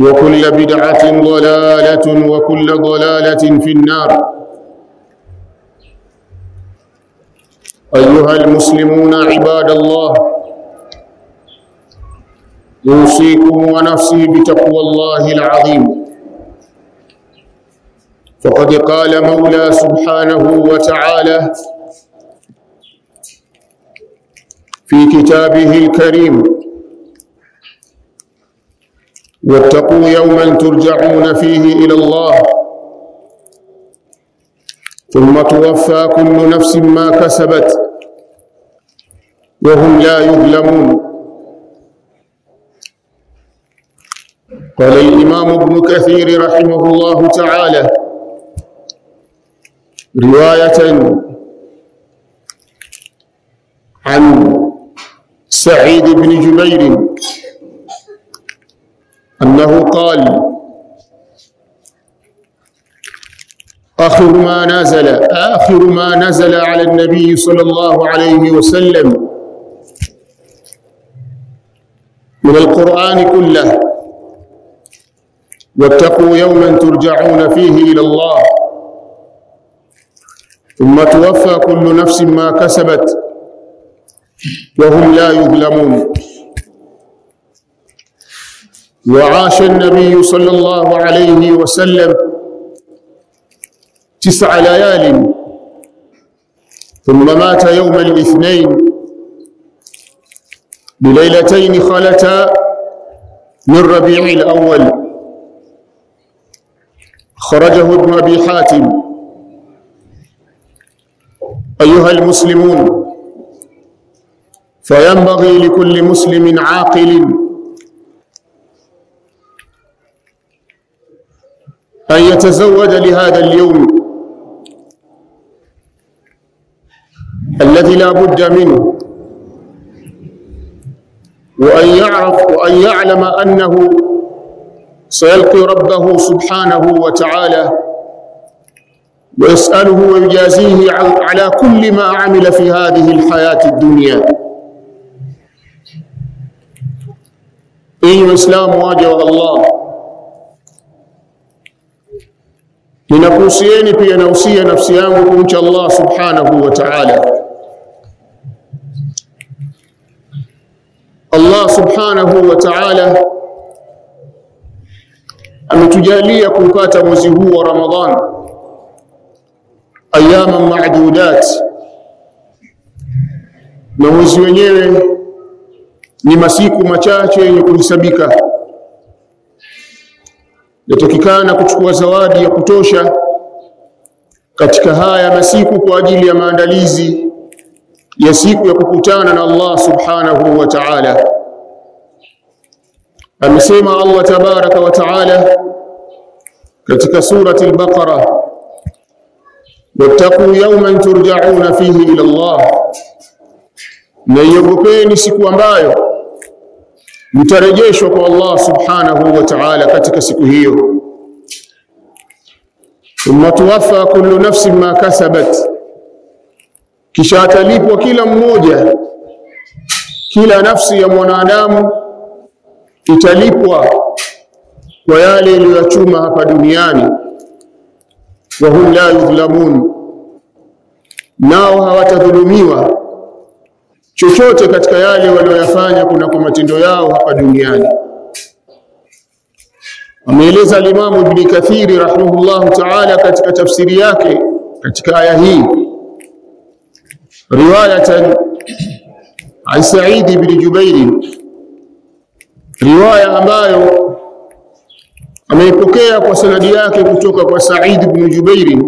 وكل بدعة ضلالة وكل ضلالة في النار. أيها المسلمون عباد الله يوصيكم ونفسي بتقوى الله العظيم. فقد قال مولى سبحانه وتعالى في كتابه الكريم واتقوا يوما ترجعون فيه إلى الله. ثم توفى كل نفس ما كسبت وهم لا يظلمون. قال الإمام ابن كثير رحمه الله تعالى رواية عن سعيد بن جبير أنه قال آخر ما نزل آخر ما نزل على النبي صلى الله عليه وسلم من القرآن كله. واتقوا يوما ترجعون فيه إلى الله. ثم توفى كل نفس ما كسبت وهم لا يظلمون. وعاش النبي صلى الله عليه وسلم تسع ليال. ثم مات يوم الاثنين بليلتين خلتا من ربيع الأول. خرجه ابن أبي حاتم. أيها المسلمون فينبغي لكل مسلم عاقل أن يتزود لهذا اليوم. الذي لا بد منه. وأن يعرف وأن يعلم أنه سيلقي ربه سبحانه وتعالى ويسأله ويجازيه على كل ما عمل في هذه الحياة الدنيا. إن إسلام واجه الله ninakuhusieni pia nausia nafsi yangu kumcha Allah subhanahu wa ta'ala. Allah subhanahu wa ta'ala ametujalia kupata mwezi huu wa Ramadhan. Ayama ma'dudat. Na mwezi wenyewe ni masiku machache yenye kuhesabika yatakikana kuchukua zawadi ya kutosha katika haya masiku kwa ajili ya maandalizi ya siku ya kukutana na Allah subhanahu wa ta'ala. Amesema Allah tabaraka wa ta'ala katika surati al-Baqara wattaqu yawman turja'una fihi ila Allah. Na iogopeni siku ambayo mtarejeshwa kwa Allah subhanahu wa ta'ala katika siku hiyo. Thumma tuwaffa kullu nafsin ma kasabat. Kisha atalipwa kila mmoja kila nafsi ya mwanadamu italipwa kwa yale iliyochuma hapa duniani. Wa hum la yudhlamun nao hawatadhulumiwa chochote katika yale walioyafanya kuna kwa matendo yao hapa duniani. Ameeleza alimamu ibn kathiri rahimahullahu ta'ala katika tafsiri yake katika aya hii. Riwayatan an Sa'id ibn Jubair. Riwaya ambayo ameipokea kwa sanadi yake kutoka kwa Sa'id ibn Jubair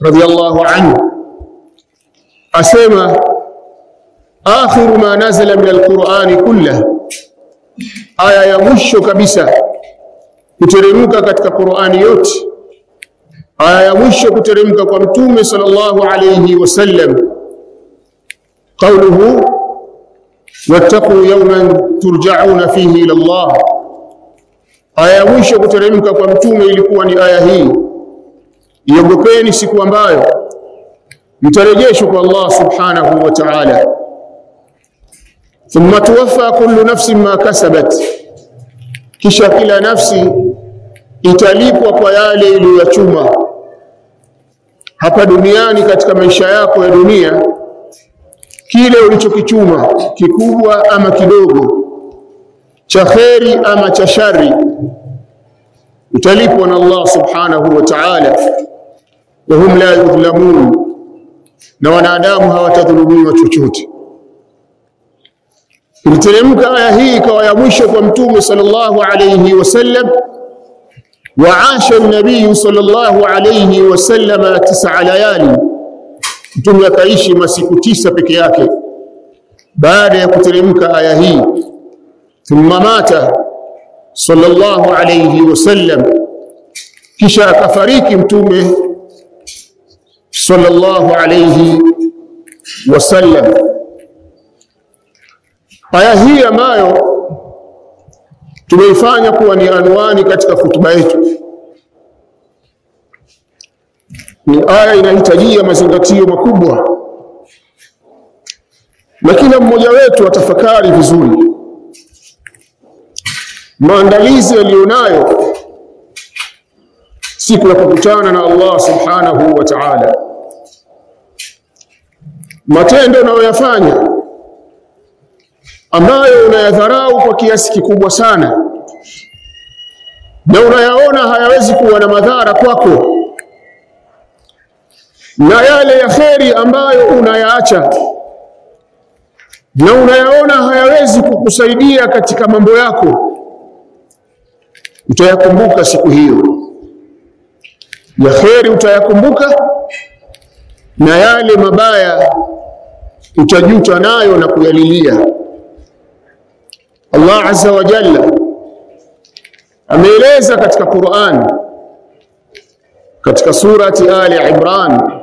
radiyallahu anhu. Asema آخر ما نزل من القرآن كله. آية يمشو كبسة كترموك كتك قرآن يوت. آية يمشو كترموك كمتوم صلى الله عليه وسلم. قوله واتقوا يوما ترجعون فيه إلى الله. آية يمشو كترموك كمتوم يلقون آية هي. يبقين سكوان بايو. يترجيشك الله سبحانه وتعالى. Thumma tuwaffa kullu nafsin ma kasabat. Kisha kila nafsi italipwa kwa yale iliyochuma hapa duniani katika maisha yako ya dunia kile ulichokichuma kikubwa ama kidogo cha kheri ama cha shari utalipwa na Allah subhanahu wa ta'ala. Wa hum la yudhlamun na wanadamu hawatadhulumiwa chochote iliteremka aya hii ikawa ya mwisho kwa mtume sallallahu alayhi wasallam وعاش النبي صلى الله عليه وسلم تسع ليالي mtume akaishi masiku tisa peke yake baada ya kuteremka aya hii thumma mata sallallahu alayhi wasallam kisha akafariki mtume sallallahu alayhi wasallam aya hii ambayo tumeifanya kuwa ni anwani katika hutuba yetu. Ni aya inahitajia mazingatio makubwa. Na kila mmoja wetu atafakari vizuri. Maandalizi aliyonayo siku ya kukutana na Allah subhanahu wa ta'ala. Matendo unayoyafanya ambayo unayadharau kwa kiasi kikubwa sana. Na unayaona hayawezi kuwa na madhara kwako. Na yale ya kheri ambayo unayaacha. Na unayaona hayawezi kukusaidia katika mambo yako. Utayakumbuka siku hiyo. Ya kheri utayakumbuka. Na yale mabaya utajuta nayo na kuyalilia الله عز وجل. أميليزا كتك قرآن كتك سورة آل عبران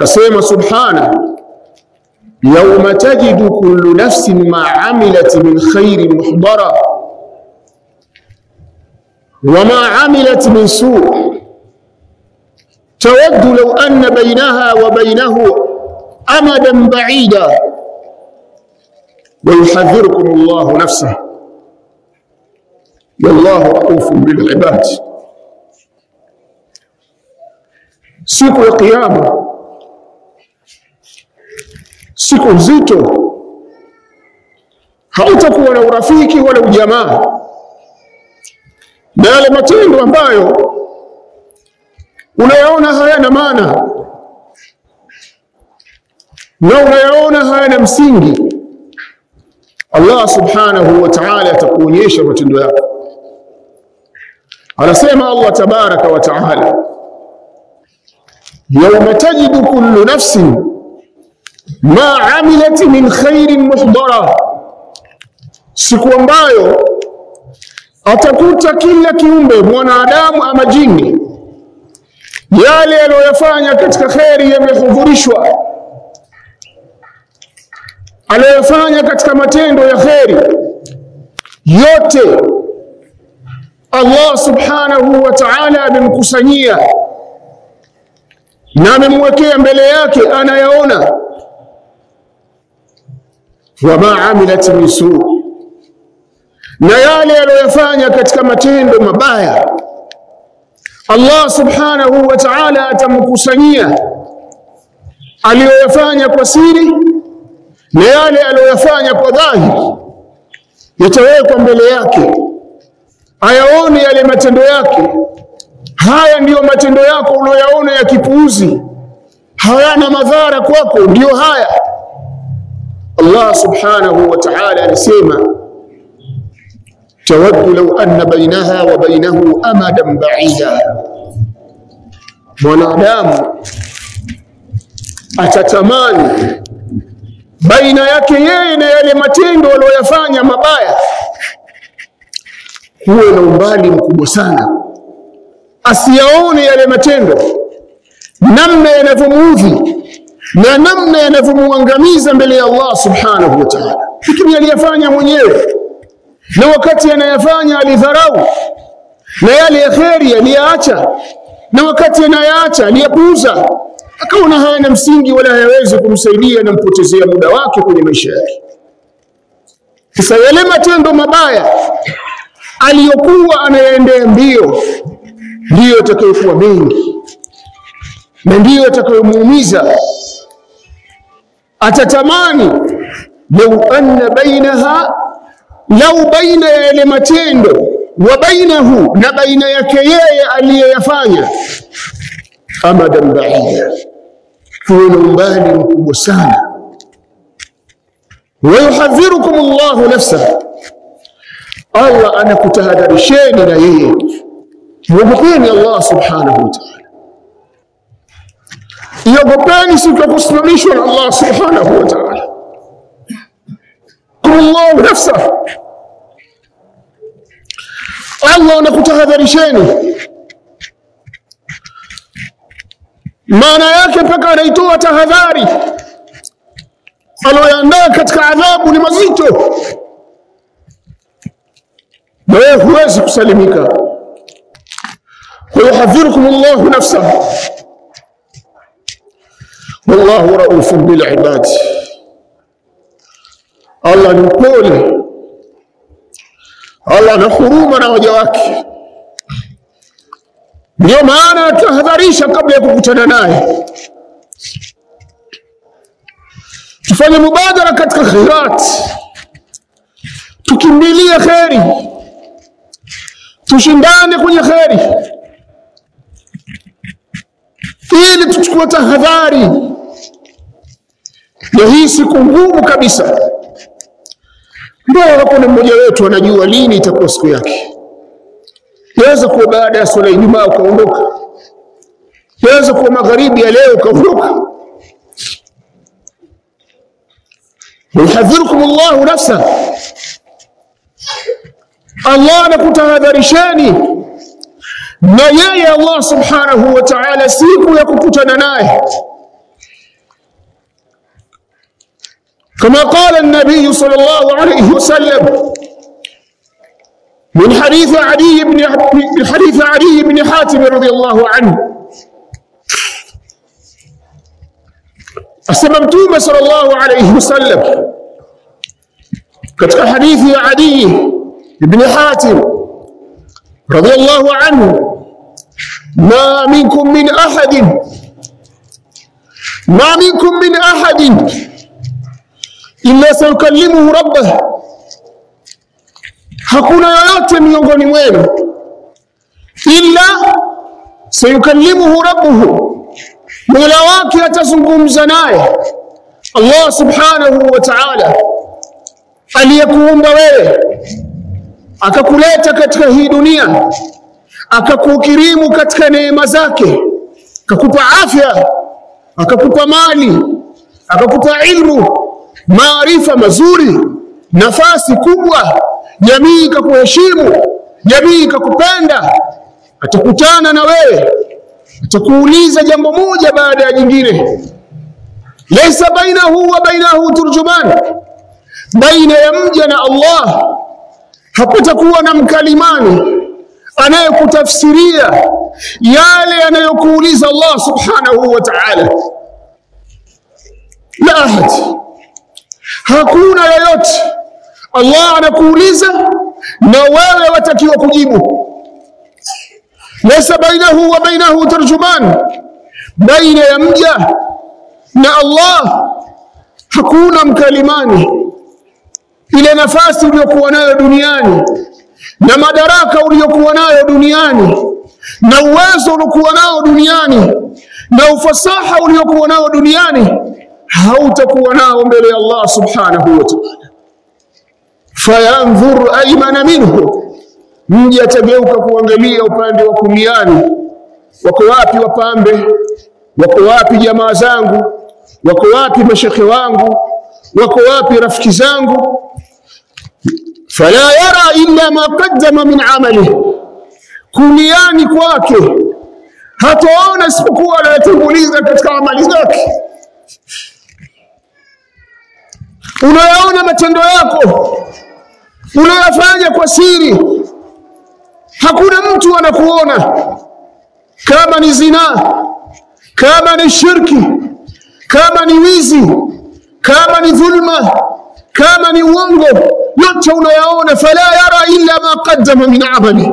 كسيمة سبحانه يوم تجد كل نفس ما عملت من خير محضرة. وما عملت من سوء. تود لو أن بينها وبينه أمدا بعيدا. ويحذركم الله نفسه والله رؤوف بالعباد siku ya kiyama siku nzito hautakuwa na urafiki wala ujamaa na yale matendo ambayo unayaona hayana maana na unayaona hayana msingi Allah subhanahu wa ta'ala atakuonyesha matendo yako. Anasema Allah tabaraka wa ta'ala yawma tajidu kullu nafsin ma amilat min khairin muhdara. Siku ambayo atakuta kila kiumbe mwanadamu ama jini yale aliyoyafanya katika kheri yamehudhurishwa aliyofanya katika matendo ya kheri. Yote Allah subhanahu wa ta'ala amemkusanyia na amemwekea mbele yake anayaona. Wama amilat min na yale aliyoyafanya katika matendo mabaya. Allah subhanahu wa ta'ala atamkusanyia. Aliyoyafanya kwa siri na yale aliyoyafanya kwa dhahiri yatawekwa mbele yake. Ayaone yale matendo yake. Haya ndiyo matendo yako uliyoyaona ya kipuuzi. Hayana madhara kwako ndiyo haya. Allah subhanahu wa ta'ala anasema tawaddu law anna bainaha wa bainahu amadan ba'ida. Mwanadamu atatamani baina yake yeye na yale matendo aliyoyafanya mabaya. Huwe na umbali mkubwa sana. Asiyaone yale matendo. Namna yanavyomuudhi na namna yanavyomwangamiza mbele ya Allah subhanahu wa ta'ala. Lakini aliyafanya mwenyewe. Na wakati anayafanya alidharau. Na yale ya kheri aliyaacha. Na wakati anayaacha aliyapuuza akaona hayana msingi wala hayawezi kumsaidia na mpotezea muda wake kwenye maisha yake. Sasa yale matendo mabaya aliyokuwa anayaendea mbio ndiyo atakayokuwa mengi na ndiyo atakayomuumiza atatamani lau anna bainaha lau baina ya yale matendo wa bainahu na baina yake yeye aliyeyafanya amadan baida kuwe na umbali mkubwa sana wayuhadhirukum llahu nafsa allah anakutahadharisheni na yeye mwogopeni allah subhanahu wa taala iogopeni siku ya kusimamishwa na allah subhanahu wa taala llahu nafsa allah anakutahadharisheni maana yake mpaka anaitoa tahadhari aloyandaa katika adhabu ni mazito na wewe huwezi kusalimika wayuhadhirukum llahu nafsa wallahu raufun bilibadi allah ni mpole allah ana huruma na waja wake ndio maana atahadharisha kabla ya kukutana naye. Tufanye mubadara katika khairat. Tukimbilie kheri. Tushindane kwenye kheri. Ili tuchukue tahadhari. Ya hii siku ngumu kabisa. Ndio hakuna mmoja wetu anajua lini itakuwa siku yake yaweza kuwa baada ya swala Ijumaa ukaondoka, yaweza kuwa magharibi ya leo ukaondoka. yuhadhirukum Allahu nafsa, Allah anakutahadharisheni na yeye Allah subhanahu wa ta'ala siku ya kukutana naye كما قال النبي صلى الله عليه وسلم من حديث علي بن حديث علي بن حاتم رضي الله عنه. أسممتوم صلى الله عليه وسلم. كتب حديث علي بن حاتم رضي الله عنه. ما منكم من أحد ما منكم من أحد إلا سيكلمه ربه. Hakuna yoyote miongoni mwenu illa sayukallimuhu rabbuhu. Mola wake atazungumza naye. Allah subhanahu wa ta'ala aliyekuumba wewe akakuleta katika hii dunia akakukirimu katika neema zake akakupa afya akakupa mali akakupa ilmu maarifa mazuri nafasi kubwa jamii ikakuheshimu jamii ikakupenda atakutana na wewe atakuuliza jambo moja baada ya jingine laysa bainahu wa bainahu turjuman, baina ya mja na Allah hapatakuwa na mkalimani anayekutafsiria yale anayokuuliza Allah subhanahu wa ta'ala. La ahad, hakuna yoyote. Allah anakuuliza na wewe watakiwa kujibu. Laysa bainahu wa bainahu tarjuman, baina ya mja na Allah hakuna mkalimani. Ile nafasi uliyokuwa nayo duniani na madaraka uliyokuwa nayo duniani na uwezo uliokuwa nao duniani na ufasaha uliokuwa nao duniani hautakuwa nao mbele ya Allah subhanahu wa ta'ala. Fayanzur aymana minhu, mji atageuka kuangalia upande wa kumiani, wako wapi wapambe, wako wapi jamaa zangu, wako wapi mashekhe wangu, wako wapi rafiki zangu? Fala yara illa ma qaddama min amali, kuniani kwake. Hataona isipokuwa anayotanguliza katika amali zake. Unayaona matendo yako unayafanya kwa siri, hakuna mtu anakuona. Kama ni zinaa, kama ni shirki, kama ni wizi, kama ni dhulma, kama ni uongo, yote unayaona. Fala yara illa ma qaddama min amali.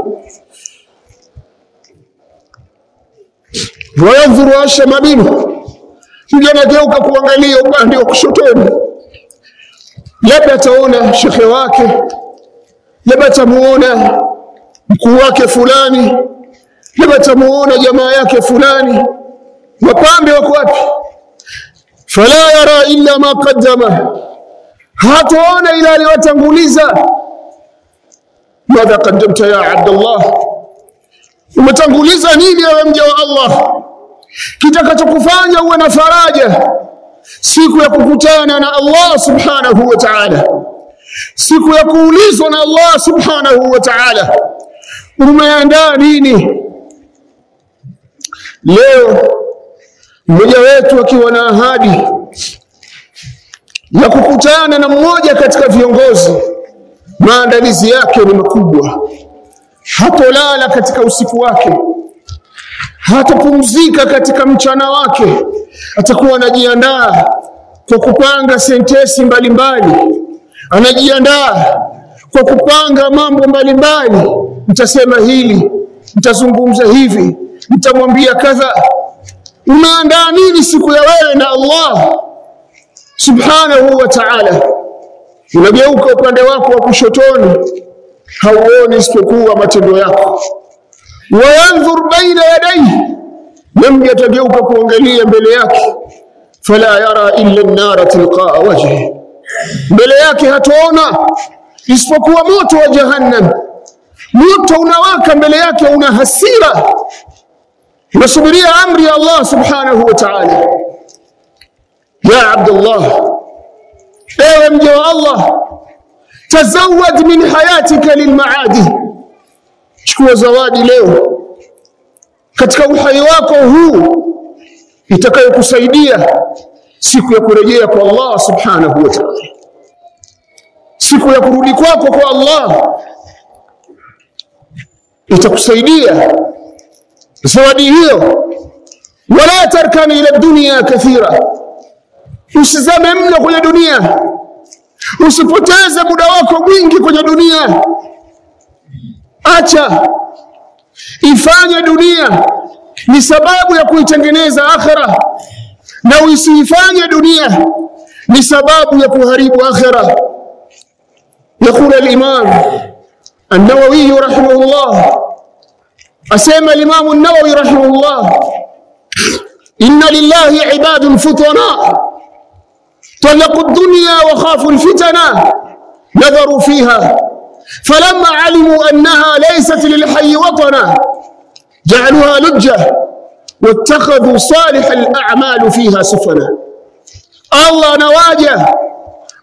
Wayandhuru ashama minhu, yule anageuka kuangalia upande wa kushotoni, labda ataona shekhe wake, labda tamuona mkuu wake fulani, labda tamuona jamaa yake fulani. Wapambe wako wapi? Fala yara illa ma qaddama, hatoona ila aliwatanguliza. Madha qaddamta ya Abdallah, umetanguliza nini ewe mja wa Allah kitakachokufanya uwe na faraja siku ya kukutana na Allah subhanahu wa ta'ala, siku ya kuulizwa na Allah subhanahu wa ta'ala, umeandaa nini? Leo mmoja wetu akiwa na ahadi ya kukutana na mmoja katika viongozi, maandalizi yake ni makubwa, hatolala katika usiku wake hatapumzika katika mchana wake, atakuwa anajiandaa kwa kupanga sentesi mbalimbali, anajiandaa kwa kupanga mambo mbalimbali. Mtasema hili, mtazungumza hivi, mtamwambia kadha. Unaandaa nini siku ya wewe na Allah subhanahu wa ta'ala? Unageuka upande wako wa kushotoni, hauoni isipokuwa matendo yako wayandhur baina yadayhi, namji atageuka kuangalia mbele yake, fala yara illa an-nara tilqaa wajhi, mbele yake hataona isipokuwa moto wa jahannam. Moto unawaka mbele yake, una hasira, unasubiria amri ya Allah subhanahu wa ta'ala. Ya Abdullah, ewe mja wa Allah, tazawad min hayatika lilmaadi chukua zawadi leo katika uhai wako huu itakayokusaidia siku ya kurejea kwa Allah subhanahu wa ta'ala, siku ya kurudi kwako kwa Allah itakusaidia. Zawadi hiyo. Wala tarkan ila dunya kathira, usizame mno kwenye dunia, usipoteze muda wako mwingi kwenye dunia. Acha. Ifanye dunia. Ni sababu ya kuitengeneza akhira, na usifanye dunia ni sababu ya kuharibu akhera يقول الإمام النووي رحمه الله أسمى الإمام النووي رحمه الله إن لله عباد فتنا طلقوا الدنيا وخافوا الفتنة نظروا فيها فلما علموا أنها ليست للحي وطنا جعلوها لجة wattakhadhu salih al-a'mal fiha sufana Allah anawaja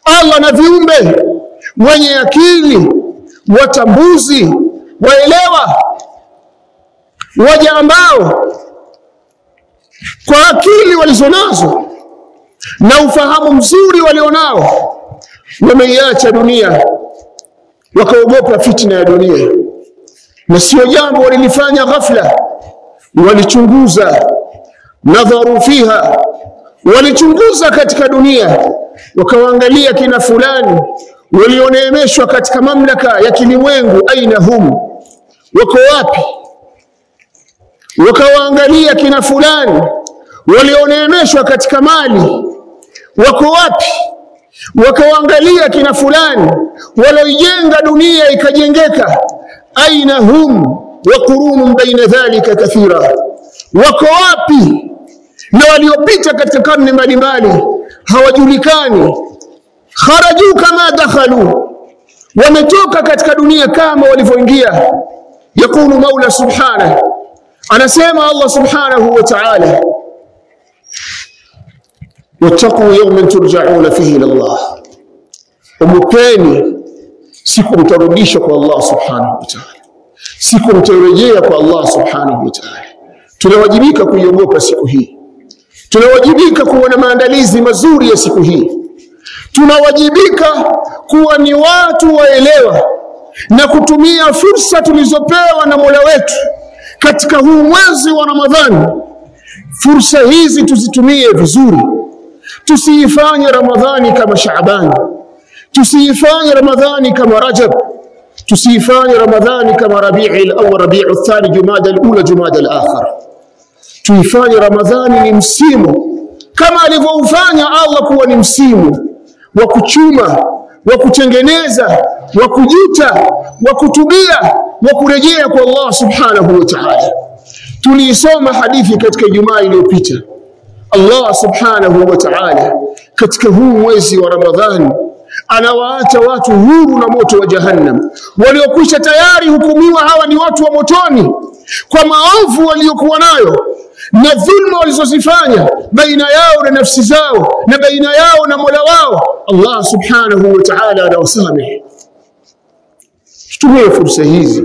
Allah na viumbe wenye akili watambuzi waelewa waja ambao kwa akili walizonazo na ufahamu mzuri walionao wameiacha dunia wakaogopa fitna ya dunia. Na sio jambo walilifanya ghafla walichunguza nadharu fiha walichunguza katika dunia wakawaangalia kina fulani walioneemeshwa katika mamlaka ya kilimwengu aina hum wako wapi? Wakawaangalia kina fulani walioneemeshwa katika mali wako wapi? Wakawaangalia kina fulani walioijenga dunia ikajengeka aina hum وقرون بين ذلك كثيرا وكوابي نوالي وبيتا كتكرن مالي هوجوليكاني. خرجوا كما دخلوا. ومتوكا كتكدنيا كاما ولفوينجيا. يقول مولى سبحانه. أنا سيما الله سبحانه وتعالى. واتقوا يوم ترجعون فيه إلى الله. ومكاني. سيكم ترديشك الله سبحانه وتعالى. Siku mtarejea kwa Allah subhanahu wa ta'ala. Tunawajibika kuiogopa siku hii. Tunawajibika kuwa na maandalizi mazuri ya siku hii. Tunawajibika kuwa ni watu waelewa na kutumia fursa tulizopewa na Mola wetu katika huu mwezi wa Ramadhani. Fursa hizi tuzitumie vizuri, tusiifanye Ramadhani kama Shaabani, tusiifanye Ramadhani kama Rajab, tusiifanye Ramadhani kama Rabiul Awwal, Rabiul Thani, Jumada al-Ula, Jumada al-Akhir. Tuifanye Ramadhani ni msimu. Kama alivyoufanya Allah kuwa ni msimu wa kuchuma wa kutengeneza wa kujuta wa kutubia wa kurejea kwa Allah subhanahu wa ta'ala. Tuliisoma hadithi katika Ijumaa iliyopita. Allah subhanahu wa ta'ala katika huu mwezi wa Ramadhani anawaacha watu huru na moto wa jahannam. Waliokwisha tayari hukumiwa hawa ni watu wa motoni. Kwa maovu waliokuwa nayo na dhulma walizozifanya baina yao na nafsi zao na baina yao na Mola wao Allah subhanahu wa ta'ala anawasamehe tutumie fursa hizi.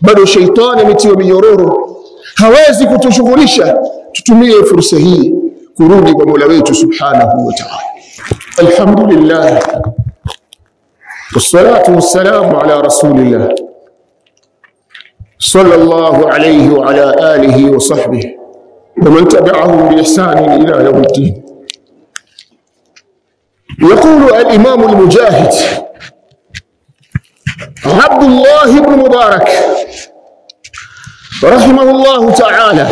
Bado sheitani ametiwa minyororo. Hawezi kutushughulisha. Tutumie fursa hii kurudi kwa Mola wetu subhanahu wa ta'ala. Alhamdulillah والصلاة والسلام على رسول الله صلى الله عليه وعلى آله وصحبه ومن تبعهم بإحسان إلى يوم الدين. يقول الإمام المجاهد عبد الله بن مبارك رحمه الله تعالى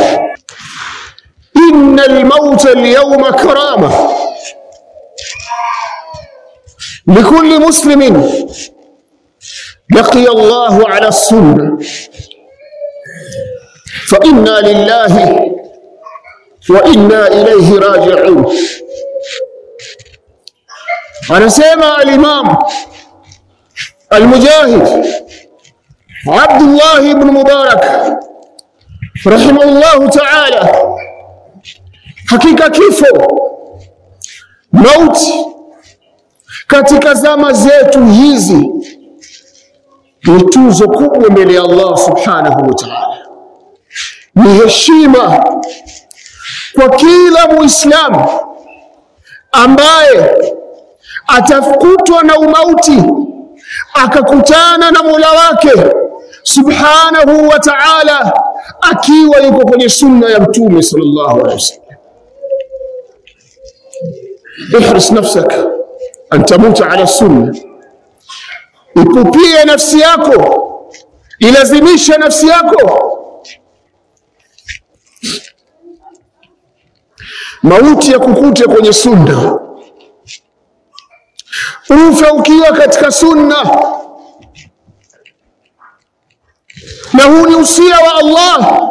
إن الموت اليوم كرامة. لكل مسلم. لقي الله على السنة فإنا لله وإنا إليه راجعون. ونسيم الإمام المجاهد عبد الله بن مبارك رحمه الله تعالى. حقيقة كيفه موت katika zama zetu hizi ni tuzo kubwa mbele ya Allah subhanahu wa ta'ala. Ni heshima kwa kila muislamu ambaye atafukutwa na umauti akakutana na Mola wake subhanahu wa ta'ala akiwa yuko kwenye sunna ya mtume sallallahu alaihi wasallam ihris nafsaka an tamuta ala sunna. Ipupie nafsi yako. Ilazimisha nafsi yako. Mauti ya kukute kwenye sunna. Ufe ukiwa katika sunna. Na huu ni usia wa Allah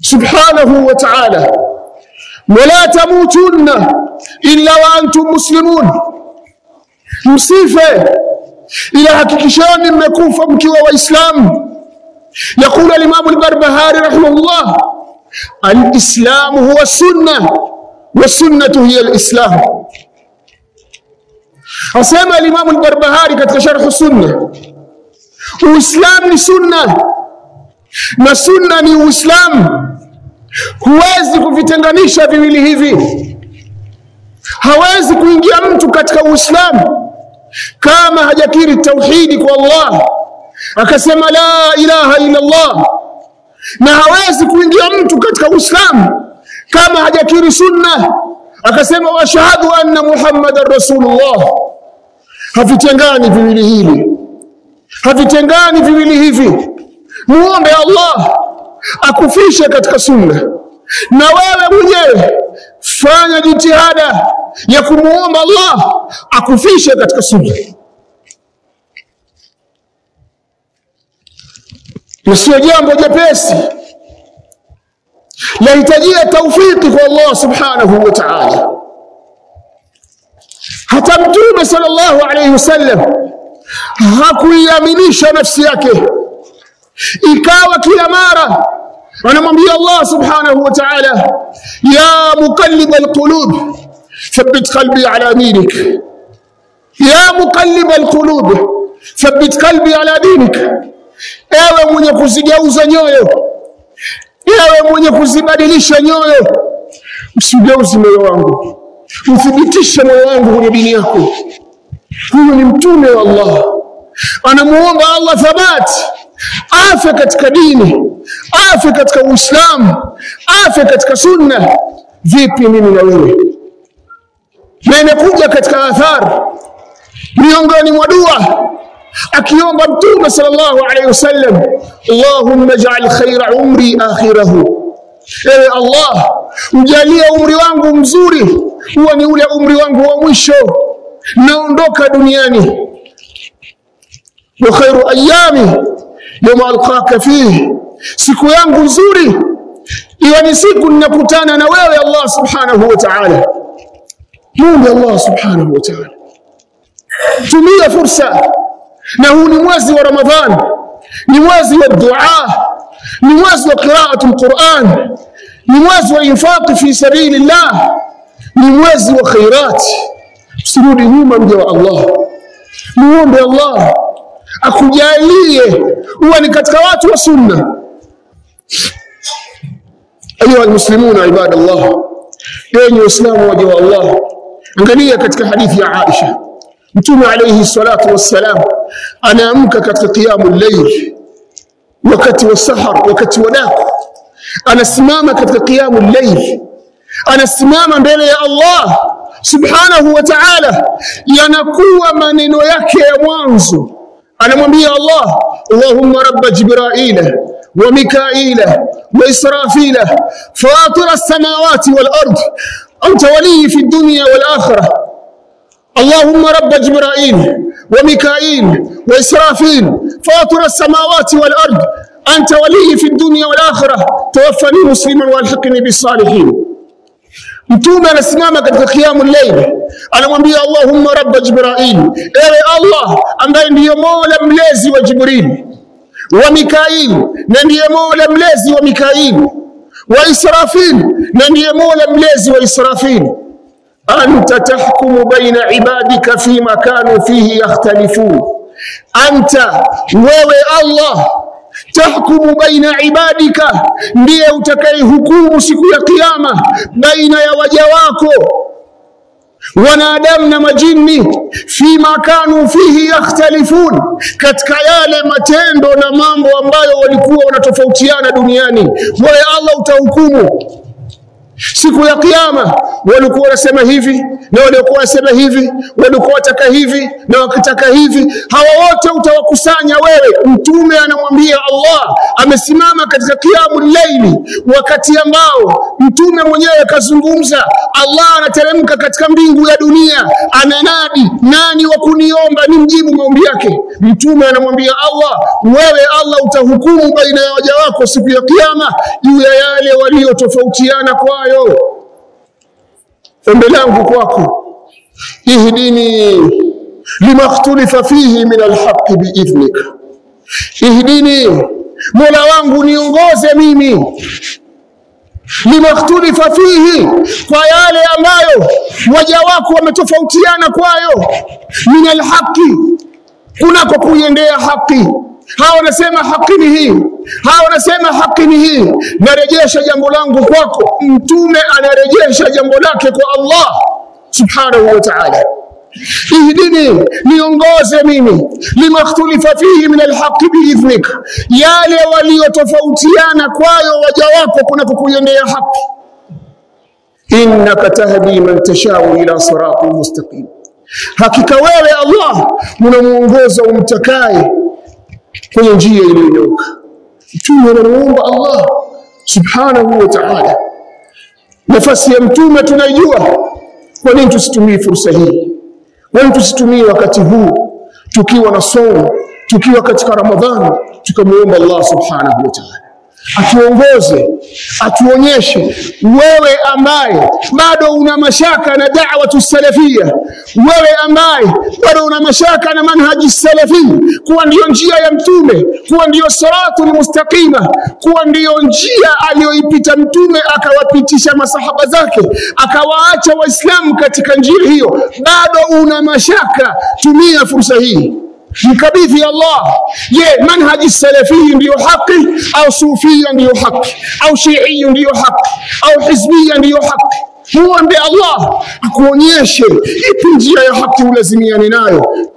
subhanahu wa ta'ala. Wala tamutunna illa wa antum muslimun, msife ila hakikisheni mmekufa mkiwa Waislamu. Yaqulu al-Imam al-Barbahari rahimahullah, al-islamu huwa sunna wa sunnatu hiya al-islam. Asema al-Imam al-Barbahari katika sharh sunna, Uislamu ni sunna na sunna ni Uislamu. Huwezi kuvitenganisha viwili hivi hawezi kuingia mtu katika Uislamu kama hajakiri tauhidi kwa Allah. Akasema la ilaha illa Allah, na hawezi kuingia mtu katika Uislamu kama hajakiri sunna. Akasema washhadu anna Muhammadan rasulullah. Havitengani viwili hivi, havitengani viwili hivi. Muombe Allah akufishe katika sunna, na wewe mwenyewe fanya jitihada ya kumuomba Allah akufishe katika sunna. Na jambo jepesi, lahitajia taufiki kwa Allah subhanahu wa ta'ala. Hata Mtume sallallahu alayhi wasallam hakuiaminisha nafsi yake, ikawa kila mara ونمضي الله سبحانه وتعالى. يا مقلب القلوب ثبت قلبي على دينك. يا مقلب القلوب ثبت قلبي على دينك. أيوه من يقوز أيوه من يقوز بدلش نيويو سيجوز ميوانغو وثبتش ميوانغو لبنياكو huyu ni mtume wa allah anamuomba allah thabati afe katika dini afya katika Uislamu, afya katika sunna. Vipi mimi na wewe? Na inakuja katika athar miongoni mwa dua akiomba Mtume sallallahu alaihi wasallam, Allahumma ij'al khaira umri akhirahu, ewe Allah mjalie umri wangu mzuri huwa ni ule umri wangu wa mwisho, naondoka duniani. Wa khairu ayami yawma alqaka fihi, siku yangu nzuri iwe ni siku ninakutana na wewe Allah subhanahu wa ta'ala. Mungu Allah subhanahu wa ta'ala, tumia fursa na huu ni mwezi wa Ramadhan, ni mwezi wa dua, ni mwezi wa qiraatu alquran, ni mwezi wa infaqi fi sabilillah, ni mwezi wa khairat. Usirudi nyuma, mja wa Allah, muombe Allah akujalie huwa ni katika watu wa sunna. Ayuha almuslimuna ibadallah, enyi Waislamu waja wa Allah, angalia katika hadithi ya Aisha. Mtume alayhi salatu wassalam anaamka katika qiyamu llail, wakati wa sahar, wakati wa daku, anasimama katika qiyamu llail, anasimama mbele ya Allah subhanahu wa ta'ala, yanakuwa maneno yake ya mwanzo, anamwambia Allah, Allahumma rabba Jibraila wa Mikaila wa Israfila fatira as-samawati wal ard anta waliyyi fi dunya wal akhirah اللهم رب جبرائيل وميكائيل وإسرافيل فاطر السماوات والأرض أنت ولي في الدنيا والآخرة توفني مسلما والحقني بالصالحين mtume anasimama katika kiamu llaili anamwambia allahumma rabba jibrail ewe allah ambaye ndiyo mola mlezi wa jibril wa mikail na ndiye mola mlezi wa mikail wa israfil na ndiye mola mlezi wa israfil. Anta tahkumu baina ibadika fima kanu fihi yakhtalifun, anta wewe Allah tahkumu baina ibadika, ndiye utakayehukumu siku ya Kiyama baina ya waja wako wanadamu na majini, fima kanu fihi yakhtalifun, katika yale matendo na mambo ambayo walikuwa wanatofautiana duniani, wewe Allah utahukumu siku ya kiyama walikuwa wanasema hivi na waliokuwa wanasema hivi, walikuwa wataka hivi na wakitaka hivi, hawa wote utawakusanya wewe. Mtume anamwambia Allah, amesimama katika kiamu leili wakati ambao mtume mwenyewe kazungumza. Allah anateremka katika mbingu ya dunia, ananadi, nani wa kuniomba ni mjibu maombi yake. Mtume anamwambia Allah, wewe Allah utahukumu baina ya waja wako siku ya kiyama juu ya yale waliotofautiana kwayo. Ombi langu kwako, ihdini lima ikhtulifa fihi min alhaqi biidhnik, ihdini, mola wangu niongoze mimi. Limakhtulifa fihi, kwa yale ambayo waja wako wametofautiana kwayo, min alhaqi, kunako kuiendea haki hawa wanasema haki ni hii, hawa wanasema haki ni hii. Narejesha jambo langu kwako. Mtume anarejesha jambo lake kwa Allah subhanahu wa ta'ala. Ihdini niongoze mimi. Lima ikhtalifa fihi min alhaqi biidhnik. Yale waliotofautiana kwayo waja wako kunako kuiendea haki. Innaka tahdi man tashau ila siratin mustaqim. Hakika wewe Allah unamuongoza umtakaye kwenye njia iliyonyooka. Mtume anamuomba Allah subhanahu wa ta'ala. Nafasi ya mtume tunaijua. Kwa nini tusitumie fursa hii? Kwa nini tusitumie wakati huu? Tukiwa na somo tukiwa katika ramadhani tukamuomba Allah subhanahu wa ta'ala atuongoze atuonyeshe. Wewe ambaye bado una mashaka na da'watu salafia wewe ambaye bado una mashaka na manhaji salafi kuwa ndiyo njia ya mtume kuwa ndiyo siratul mustaqima kuwa ndiyo njia aliyoipita mtume akawapitisha masahaba zake akawaacha waislamu katika njia hiyo bado una mashaka tumia fursa hii جكبيث يا الله. يه منهج السلفي بيحق أو صوفيا بيحق أو شيعي بيحق أو حزبيا بيحق. هو بالله الله. يشر يبنجي يا حق ولازم يعني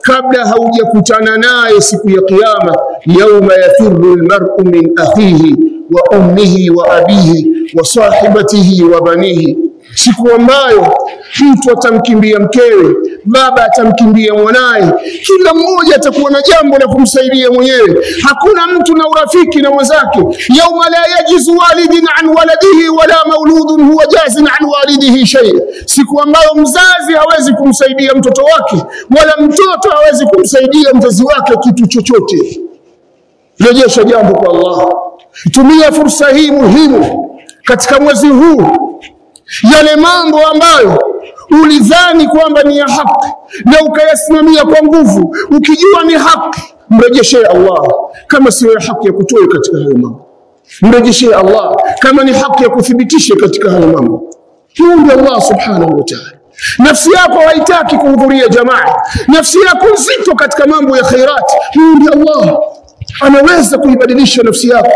قبل هود يكتنا ناي سكو قيامة. يوم يفر المرء من أخيه وأمه وأبيه وصاحبته وبنيه. Siku ambayo mtu atamkimbia mkewe baba atamkimbia mwanaye. Kila mmoja atakuwa na jambo la kumsaidia mwenyewe. Hakuna mtu na urafiki na mwenzake yauma la yajizu walidin an waladihi wala mauludun huwa jazin an walidihi shay. Siku ambayo mzazi hawezi kumsaidia mtoto wake wala mtoto hawezi kumsaidia mzazi wake kitu chochote. Rejesha jambo kwa Allah. Tumia fursa hii muhimu katika mwezi huu yale mambo ambayo ulidhani kwamba ni ya haki na ukayasimamia kwa nguvu ukijua ni haki mrejeshee Allah. Kama siyo ya haki ya kutoe katika hayo mambo mrejeshee Allah. Kama ni haki ya kuthibitisha katika hayo mambo muombe Allah subhanahu wa ta'ala. Nafsi yako haitaki kuhudhuria jamaa nafsi yako nzito katika mambo ya khairat muombe Allah. Anaweza kuibadilisha nafsi yako.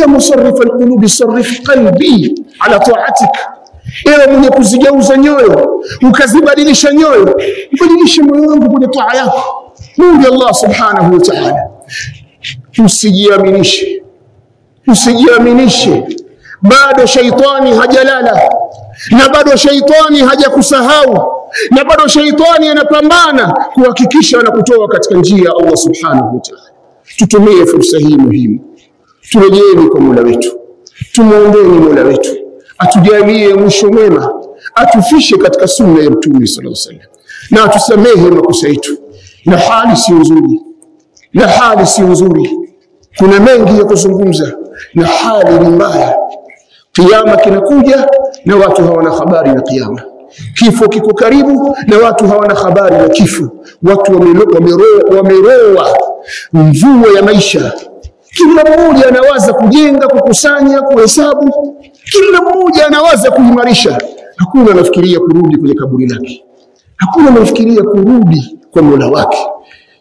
Ya musarrifa alqulubi sarrif qalbi ala ta'atika ewe mwenye kuzigeuza nyoyo ukazibadilisha nyoyo badilisha moyo wangu kwenye taa yako. Mungu Allah subhanahu wa ta'ala. Usijiaminishe usijiaminishe. Bado shaitani hajalala na bado shaitani hajakusahau na bado shaitani anapambana kuhakikisha anakutoa katika njia ya Allah subhanahu wa ta'ala. Tutumie fursa hii muhimu. Turejeeni kwa Mola wetu. Tumuombeeni Mola wetu atujalie mwisho mwema atufishe katika sunna ya mtume sallallahu alaihi wasallam. Na atusamehe makosa yetu. Na hali si nzuri. Na hali si nzuri. Kuna mengi ya kuzungumza. Na hali ni mbaya. Kiama kinakuja na watu hawana habari na kiama kifo kiko karibu na watu hawana habari na kifo. Watu wameroa mvua ya maisha. Kila mmoja anawaza kujenga kukusanya kuhesabu kila mmoja anawaza kuimarisha, hakuna anafikiria kurudi kwenye kaburi lake, hakuna anafikiria kurudi kwa Mola wake.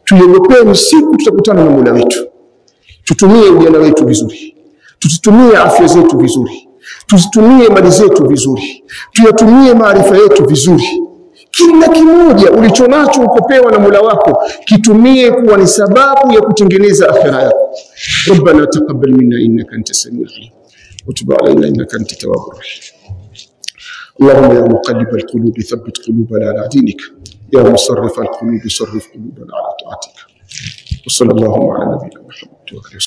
Tuiogopeni siku tutakutana na Mola wetu. Tutumie ujana wetu vizuri, tutumie afya zetu vizuri, tuzitumie mali zetu vizuri, tuyatumie maarifa yetu vizuri. Kila kimoja ulicho nacho ukopewa na Mola wako kitumie kuwa ni sababu ya kutengeneza akhera yako. Rabbana taqabbal minna innaka antas samiul alim وتب علينا إنك أنت التواب الرحيم. اللهم يا مقلب القلوب ثبت قلوبنا على دينك. يا مصرف القلوب صرف قلوبنا على طاعتك. وصلى الله على نبينا محمد وعلى